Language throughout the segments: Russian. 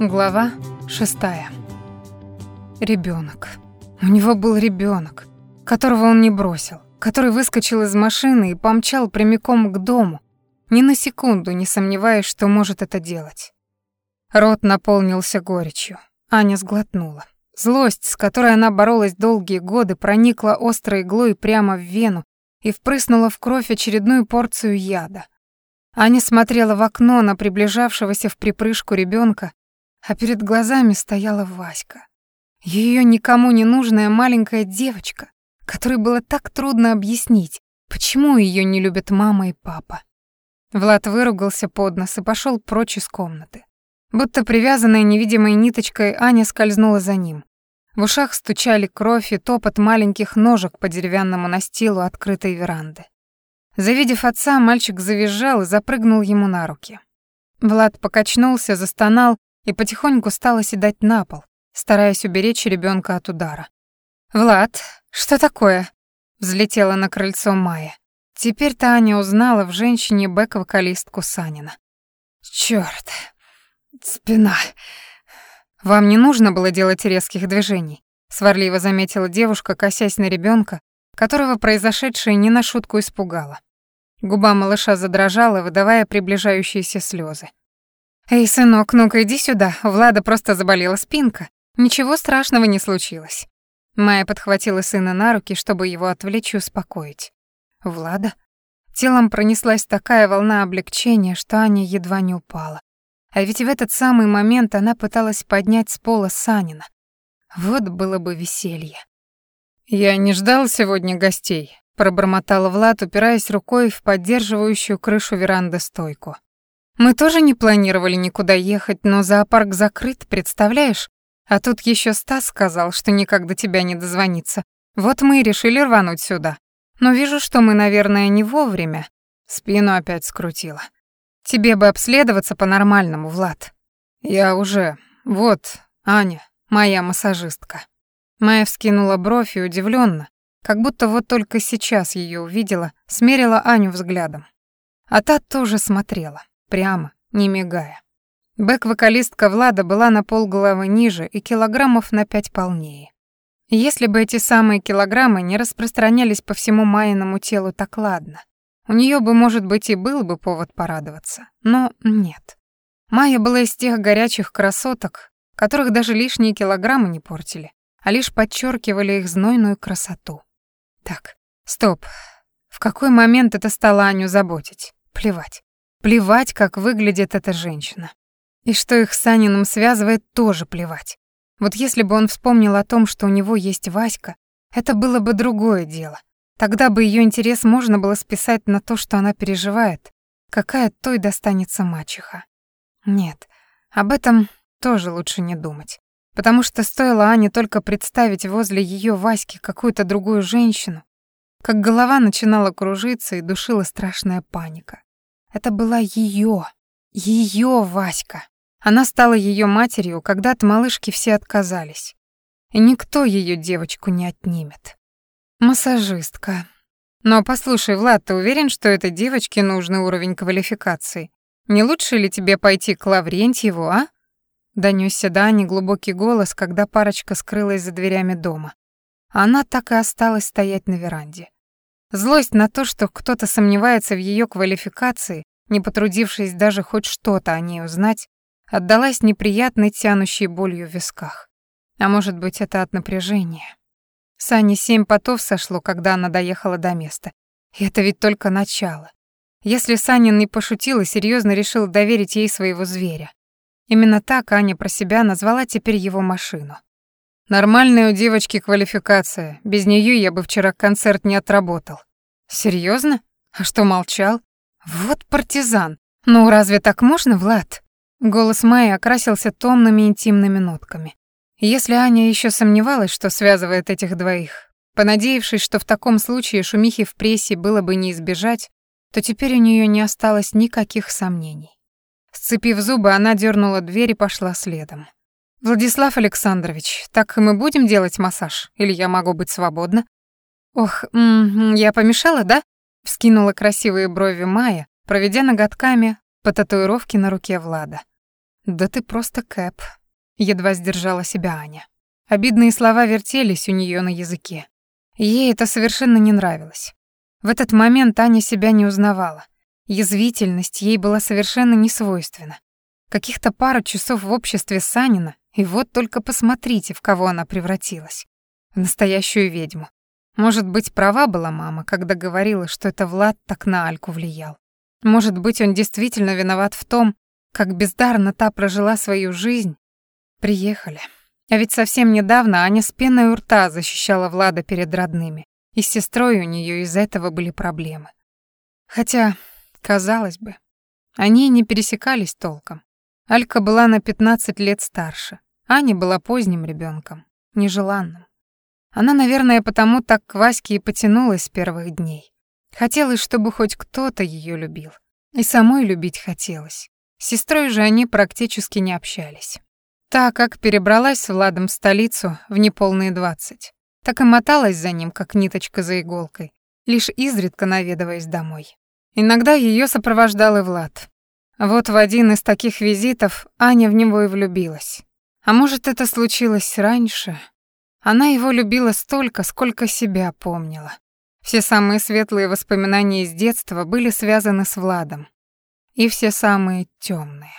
Глава шестая. Ребенок. У него был ребенок, которого он не бросил, который выскочил из машины и помчал прямиком к дому, ни на секунду не сомневаясь, что может это делать. Рот наполнился горечью. Аня сглотнула. Злость, с которой она боролась долгие годы, проникла острой иглой прямо в вену и впрыснула в кровь очередную порцию яда. Аня смотрела в окно на приближавшегося в припрыжку ребенка а перед глазами стояла Васька. Ее никому не нужная маленькая девочка, которой было так трудно объяснить, почему ее не любят мама и папа. Влад выругался под нос и пошел прочь из комнаты. Будто привязанная невидимой ниточкой, Аня скользнула за ним. В ушах стучали кровь и топот маленьких ножек по деревянному настилу открытой веранды. Завидев отца, мальчик завизжал и запрыгнул ему на руки. Влад покачнулся, застонал и потихоньку стала седать на пол, стараясь уберечь ребенка от удара. «Влад, что такое?» — взлетела на крыльцо Майя. Теперь-то Аня узнала в женщине бэк-вокалистку Санина. «Чёрт, спина!» «Вам не нужно было делать резких движений», — сварливо заметила девушка, косясь на ребенка, которого произошедшее не на шутку испугало. Губа малыша задрожала, выдавая приближающиеся слезы. «Эй, сынок, ну-ка иди сюда, у Влада просто заболела спинка. Ничего страшного не случилось». Майя подхватила сына на руки, чтобы его отвлечь и успокоить. «Влада?» Телом пронеслась такая волна облегчения, что Аня едва не упала. А ведь в этот самый момент она пыталась поднять с пола Санина. Вот было бы веселье. «Я не ждал сегодня гостей», — пробормотал Влад, упираясь рукой в поддерживающую крышу веранды стойку. Мы тоже не планировали никуда ехать, но зоопарк закрыт, представляешь? А тут еще Стас сказал, что никак до тебя не дозвониться. Вот мы и решили рвануть сюда. Но вижу, что мы, наверное, не вовремя. Спину опять скрутила. Тебе бы обследоваться по-нормальному, Влад. Я уже. Вот, Аня, моя массажистка. Майя вскинула бровь и удивленно, как будто вот только сейчас ее увидела, смерила Аню взглядом. А та тоже смотрела прямо, не мигая. Бэк-вокалистка Влада была на полголовы ниже и килограммов на пять полнее. Если бы эти самые килограммы не распространялись по всему Майиному телу так ладно, у нее бы, может быть, и был бы повод порадоваться. Но нет. Майя была из тех горячих красоток, которых даже лишние килограммы не портили, а лишь подчеркивали их знойную красоту. Так, стоп. В какой момент это стало Аню заботить? Плевать. Плевать, как выглядит эта женщина. И что их с Саниным связывает, тоже плевать. Вот если бы он вспомнил о том, что у него есть Васька, это было бы другое дело. Тогда бы ее интерес можно было списать на то, что она переживает, какая той достанется мачеха. Нет, об этом тоже лучше не думать. Потому что стоило Ане только представить возле ее Васьки какую-то другую женщину, как голова начинала кружиться и душила страшная паника. Это была ее, ее Васька. Она стала ее матерью, когда от малышки все отказались. И никто ее девочку не отнимет. Массажистка. Но послушай, Влад, ты уверен, что этой девочке нужный уровень квалификации? Не лучше ли тебе пойти к Лаврентьеву, а? Донёсся до Ани глубокий голос, когда парочка скрылась за дверями дома. Она так и осталась стоять на веранде. Злость на то, что кто-то сомневается в ее квалификации, не потрудившись даже хоть что-то о ней узнать, отдалась неприятной тянущей болью в висках. А может быть, это от напряжения. Сане семь потов сошло, когда она доехала до места. И это ведь только начало. Если Санин не пошутил и серьезно решил доверить ей своего зверя. Именно так Аня про себя назвала теперь его машину. Нормальная у девочки квалификация. Без нее я бы вчера концерт не отработал. Серьезно? А что молчал? Вот партизан. Ну разве так можно, Влад? Голос Майи окрасился томными интимными нотками. Если Аня еще сомневалась, что связывает этих двоих, понадеявшись, что в таком случае шумихи в прессе было бы не избежать, то теперь у нее не осталось никаких сомнений. Сцепив зубы, она дернула дверь и пошла следом. «Владислав Александрович, так мы будем делать массаж? Или я могу быть свободна?» «Ох, м -м, я помешала, да?» — вскинула красивые брови Майя, проведя ноготками по татуировке на руке Влада. «Да ты просто Кэп», — едва сдержала себя Аня. Обидные слова вертелись у нее на языке. Ей это совершенно не нравилось. В этот момент Аня себя не узнавала. Язвительность ей была совершенно не свойственна. Каких-то пару часов в обществе Санина, и вот только посмотрите, в кого она превратилась. В настоящую ведьму. Может быть, права была мама, когда говорила, что это Влад так на Альку влиял. Может быть, он действительно виноват в том, как бездарно та прожила свою жизнь. Приехали. А ведь совсем недавно Аня с пеной у рта защищала Влада перед родными, и с сестрой у нее из-за этого были проблемы. Хотя, казалось бы, они не пересекались толком. Алька была на 15 лет старше, Аня была поздним ребенком, нежеланным. Она, наверное, потому так к Ваське и потянулась с первых дней. Хотелось, чтобы хоть кто-то ее любил. И самой любить хотелось. С сестрой же они практически не общались. Так как перебралась с Владом в столицу в неполные двадцать, так и моталась за ним, как ниточка за иголкой, лишь изредка наведываясь домой. Иногда ее сопровождал и Влад. Вот в один из таких визитов Аня в него и влюбилась. А может, это случилось раньше? Она его любила столько, сколько себя помнила. Все самые светлые воспоминания из детства были связаны с Владом. И все самые темные.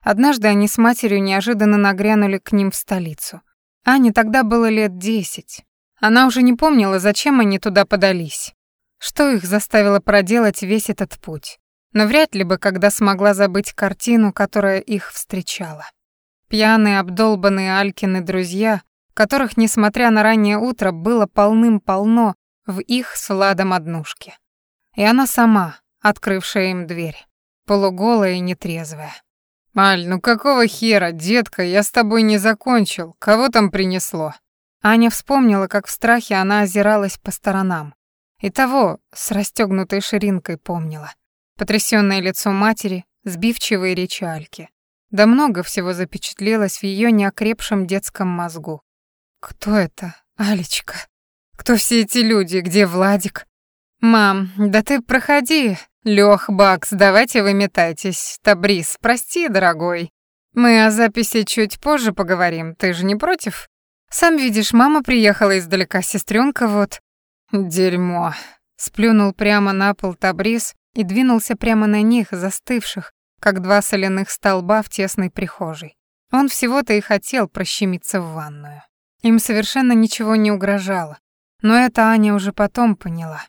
Однажды они с матерью неожиданно нагрянули к ним в столицу. Ане тогда было лет десять. Она уже не помнила, зачем они туда подались. Что их заставило проделать весь этот путь. Но вряд ли бы, когда смогла забыть картину, которая их встречала. Пьяные, обдолбанные Алькины друзья которых, несмотря на раннее утро, было полным-полно в их с Владом однушке. И она сама, открывшая им дверь, полуголая и нетрезвая. «Аль, ну какого хера, детка, я с тобой не закончил, кого там принесло?» Аня вспомнила, как в страхе она озиралась по сторонам. И того с расстёгнутой ширинкой помнила. Потрясённое лицо матери, сбивчивые речи Альки. Да много всего запечатлелось в её неокрепшем детском мозгу. «Кто это, Алечка? Кто все эти люди? Где Владик?» «Мам, да ты проходи. Лёх, Бакс, давайте вы метайтесь. Табрис, прости, дорогой. Мы о записи чуть позже поговорим, ты же не против? Сам видишь, мама приехала издалека, сестренка вот». «Дерьмо», — сплюнул прямо на пол Табрис и двинулся прямо на них, застывших, как два соляных столба в тесной прихожей. Он всего-то и хотел прощемиться в ванную. Им совершенно ничего не угрожало, но это Аня уже потом поняла.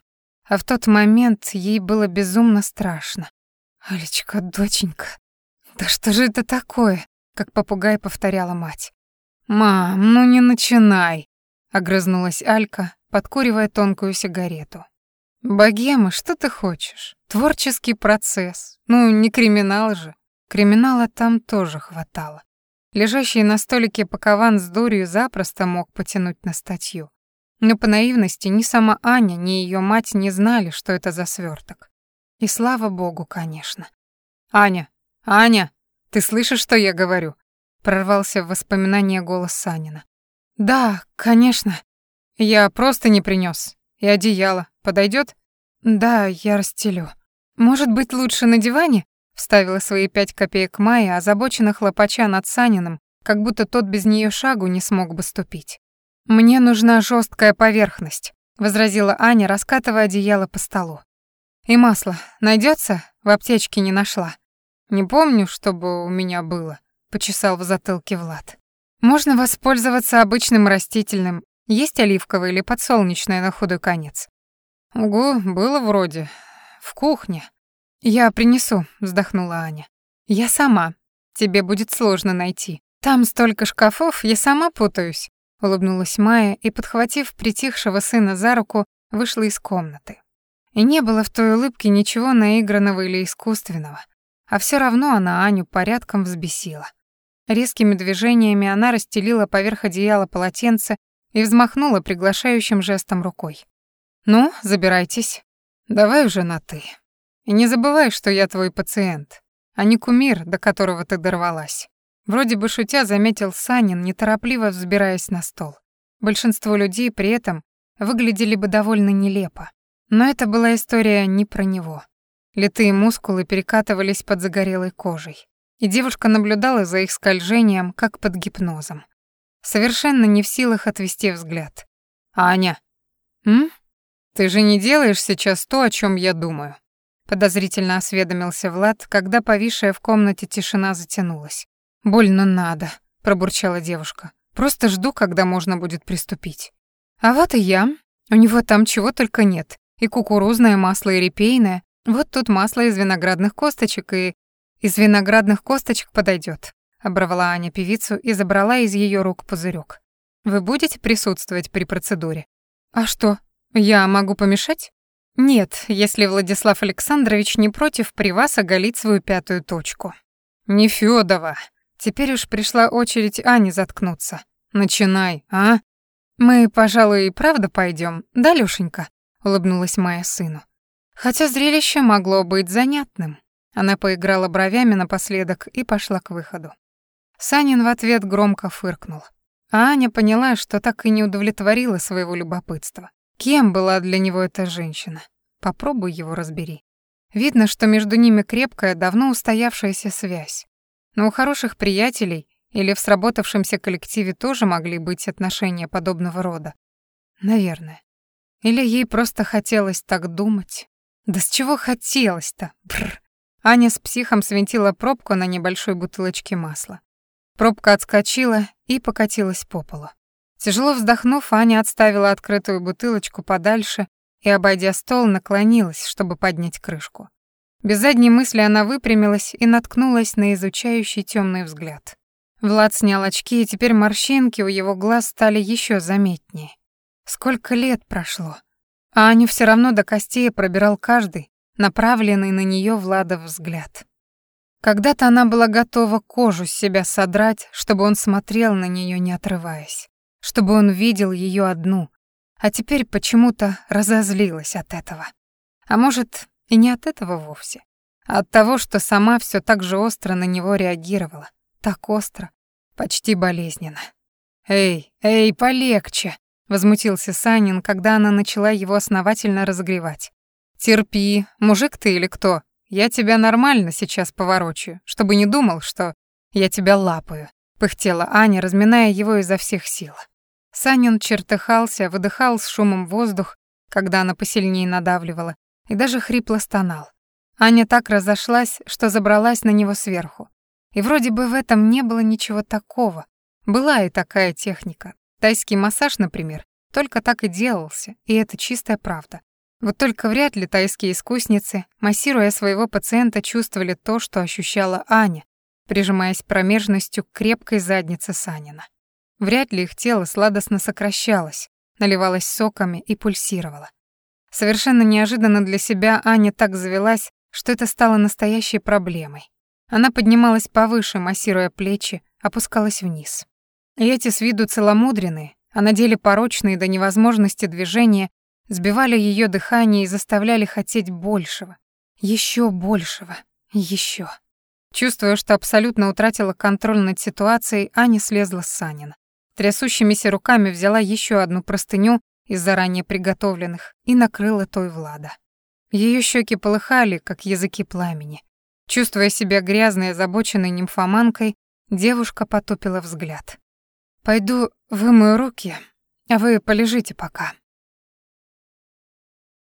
А в тот момент ей было безумно страшно. «Алечка, доченька, да что же это такое?» как попугай повторяла мать. «Мам, ну не начинай», — огрызнулась Алька, подкуривая тонкую сигарету. «Богема, что ты хочешь? Творческий процесс. Ну, не криминал же. Криминала там тоже хватало. Лежащий на столике пакован с дурью запросто мог потянуть на статью. Но по наивности ни сама Аня, ни ее мать не знали, что это за сверток. И слава богу, конечно. «Аня! Аня! Ты слышишь, что я говорю?» Прорвался в воспоминания голос Санина. «Да, конечно. Я просто не принес. И одеяло. Подойдет? «Да, я расстелю. Может быть, лучше на диване?» Вставила свои пять копеек Майя, озабоченно хлопача над Саниным, как будто тот без нее шагу не смог бы ступить. «Мне нужна жесткая поверхность», — возразила Аня, раскатывая одеяло по столу. «И масло найдется? В аптечке не нашла». «Не помню, чтобы у меня было», — почесал в затылке Влад. «Можно воспользоваться обычным растительным. Есть оливковое или подсолнечное на худой конец?» «Угу, было вроде. В кухне», «Я принесу», — вздохнула Аня. «Я сама. Тебе будет сложно найти. Там столько шкафов, я сама путаюсь», — улыбнулась Майя и, подхватив притихшего сына за руку, вышла из комнаты. И не было в той улыбке ничего наигранного или искусственного, а все равно она Аню порядком взбесила. Резкими движениями она расстелила поверх одеяла полотенце и взмахнула приглашающим жестом рукой. «Ну, забирайтесь. Давай уже на «ты». И не забывай, что я твой пациент, а не кумир, до которого ты дорвалась. Вроде бы шутя заметил Санин, неторопливо взбираясь на стол. Большинство людей при этом выглядели бы довольно нелепо. Но это была история не про него. Литые мускулы перекатывались под загорелой кожей. и девушка наблюдала за их скольжением, как под гипнозом. Совершенно не в силах отвести взгляд. «Аня!» «М? Ты же не делаешь сейчас то, о чем я думаю?» Подозрительно осведомился Влад, когда повисшая в комнате тишина затянулась. «Больно надо», — пробурчала девушка. «Просто жду, когда можно будет приступить». «А вот и я. У него там чего только нет. И кукурузное масло, и репейное. Вот тут масло из виноградных косточек, и... Из виноградных косточек подойдет. оборвала Аня певицу и забрала из ее рук пузырек. «Вы будете присутствовать при процедуре?» «А что, я могу помешать?» «Нет, если Владислав Александрович не против при вас оголить свою пятую точку». «Не Фёдова. Теперь уж пришла очередь Ане заткнуться. Начинай, а?» «Мы, пожалуй, и правда пойдем, да, Лёшенька?» — улыбнулась Майя сыну. Хотя зрелище могло быть занятным. Она поиграла бровями напоследок и пошла к выходу. Санин в ответ громко фыркнул. А Аня поняла, что так и не удовлетворила своего любопытства. Кем была для него эта женщина? Попробуй его разбери. Видно, что между ними крепкая, давно устоявшаяся связь. Но у хороших приятелей или в сработавшемся коллективе тоже могли быть отношения подобного рода. Наверное. Или ей просто хотелось так думать. Да с чего хотелось-то? Бррр. Аня с психом свинтила пробку на небольшой бутылочке масла. Пробка отскочила и покатилась по полу. Тяжело вздохнув, Аня отставила открытую бутылочку подальше и, обойдя стол, наклонилась, чтобы поднять крышку. Без задней мысли она выпрямилась и наткнулась на изучающий темный взгляд. Влад снял очки, и теперь морщинки у его глаз стали еще заметнее. Сколько лет прошло, а Аню все равно до костей пробирал каждый, направленный на нее Владов взгляд. Когда-то она была готова кожу с себя содрать, чтобы он смотрел на нее, не отрываясь, чтобы он видел ее одну, а теперь почему-то разозлилась от этого. А может, и не от этого вовсе, а от того, что сама все так же остро на него реагировала, так остро, почти болезненно. «Эй, эй, полегче!» — возмутился Санин, когда она начала его основательно разогревать. «Терпи, мужик ты или кто? Я тебя нормально сейчас поворочу, чтобы не думал, что я тебя лапаю», — пыхтела Аня, разминая его изо всех сил. Санин чертыхался, выдыхал с шумом воздух, когда она посильнее надавливала, и даже хрипло стонал. Аня так разошлась, что забралась на него сверху. И вроде бы в этом не было ничего такого. Была и такая техника. Тайский массаж, например, только так и делался, и это чистая правда. Вот только вряд ли тайские искусницы, массируя своего пациента, чувствовали то, что ощущала Аня, прижимаясь промежностью к крепкой заднице Санина. Вряд ли их тело сладостно сокращалось, наливалось соками и пульсировало. Совершенно неожиданно для себя Аня так завелась, что это стало настоящей проблемой. Она поднималась повыше, массируя плечи, опускалась вниз. И эти с виду целомудренные, а на деле порочные до невозможности движения сбивали ее дыхание и заставляли хотеть большего, еще большего, еще. Чувствуя, что абсолютно утратила контроль над ситуацией, Аня слезла с Санина. Трясущимися руками взяла еще одну простыню из заранее приготовленных и накрыла той Влада. Ее щеки полыхали, как языки пламени. Чувствуя себя грязной озабоченной нимфоманкой, девушка потупила взгляд. «Пойду вымою руки, а вы полежите пока».